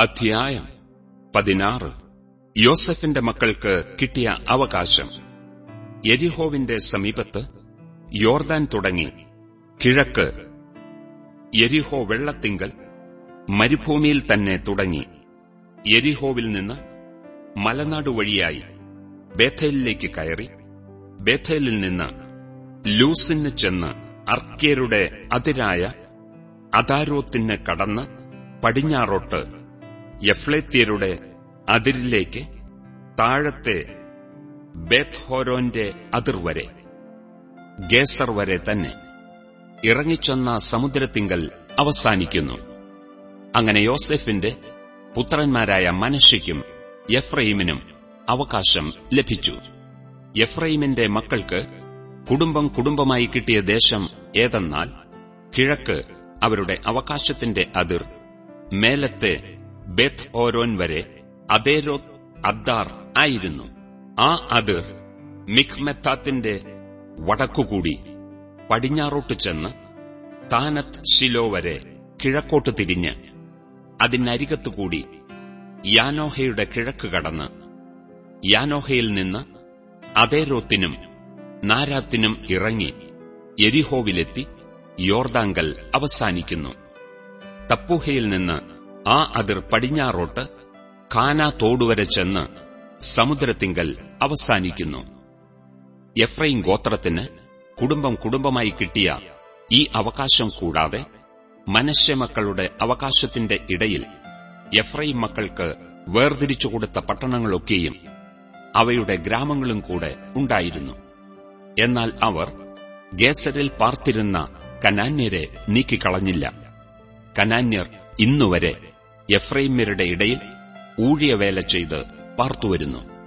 അധ്യായം പതിനാറ്. യോസഫിന്റെ മക്കൾക്ക് കിട്ടിയ അവകാശം. എരിഹോവിന്റെ സമീപത്ത് യോർദാൻ തുടങ്ങി. കിഴക്ക് എരിഹോ വെള്ളത്തിങ്കൽ മരുഭൂമിയിൽ തന്നെ തുടങ്ങി. എരിഹോവിൽ നിന്ന് മലനാട് വഴിയായി ബേഥേലിലേക്ക് കയറി. ബേഥേലിൽ നിന്ന് ലൂസിന് ചെന്ന് അർക്കേരുടെ അതിരായ അതാരോത്തിന് കടന്ന് പടിഞ്ഞാറോട്ട് യഫ്ലേത്യരുടെ അതിരിലേക്ക് താഴത്തെ അതിർ വരെ ഗേസർ വരെ തന്നെ ഇറങ്ങിച്ചെന്ന സമുദ്രത്തിങ്കൽ അവസാനിക്കുന്നു. അങ്ങനെ യോസെഫിന്റെ പുത്രന്മാരായ മനശ്ശയ്ക്കും എഫ്രൈമിനും അവകാശം ലഭിച്ചു. എഫ്രൈമിന്റെ മക്കൾക്ക് കുടുംബം കുടുംബമായി കിട്ടിയ ദേശം ഏതെന്നാൽ കിഴക്ക് അവരുടെ അവകാശത്തിന്റെ അതിർ മേലത്തെ ബെത്ത് ഓരോൻ വരെ അതേരോ അദ്ദാർ ആയിരുന്നു. ആ അതിർ മിഖ്മെത്താത്തിന്റെ വടക്കുകൂടി പടിഞ്ഞാറോട്ട് ചെന്ന് താനത്ത് ശിലോ വരെ കിഴക്കോട്ട് തിരിഞ്ഞ് അതിനരികത്തുകൂടി യാനോഹയുടെ കിഴക്ക് കടന്ന് യാനോഹയിൽ നിന്ന് അതേരോത്തിനും നാരാത്തിനും ഇറങ്ങി എരിഹോവിലെത്തി യോർദാങ്കൽ അവസാനിക്കുന്നു. തപ്പൂഹയിൽ നിന്ന് ആ അതിർ പടിഞ്ഞാറോട്ട് കാനാ തോടുവരെ ചെന്ന് സമുദ്രത്തിങ്കൽ അവസാനിക്കുന്നു. എഫ്രൈം ഗോത്രത്തിന് കുടുംബം കുടുംബമായി കിട്ടിയ ഈ അവകാശം കൂടാതെ മനുഷ്യമക്കളുടെ മക്കളുടെ അവകാശത്തിന്റെ ഇടയിൽ എഫ്രൈം മക്കൾക്ക് വേർതിരിച്ചു കൊടുത്ത പട്ടണങ്ങളൊക്കെയും അവയുടെ ഗ്രാമങ്ങളും കൂടെ ഉണ്ടായിരുന്നു. എന്നാൽ അവർ ഗേസരിൽ പാർത്തിരുന്ന കനാന്യരെ നീക്കിക്കളഞ്ഞില്ല. കനാന്യർ ഇന്നുവരെ എഫ്രൈമ്യരുടെ ഇടയിൽ ഊഴിയവേല ചെയ്ത് പാർത്തുവരുന്നു.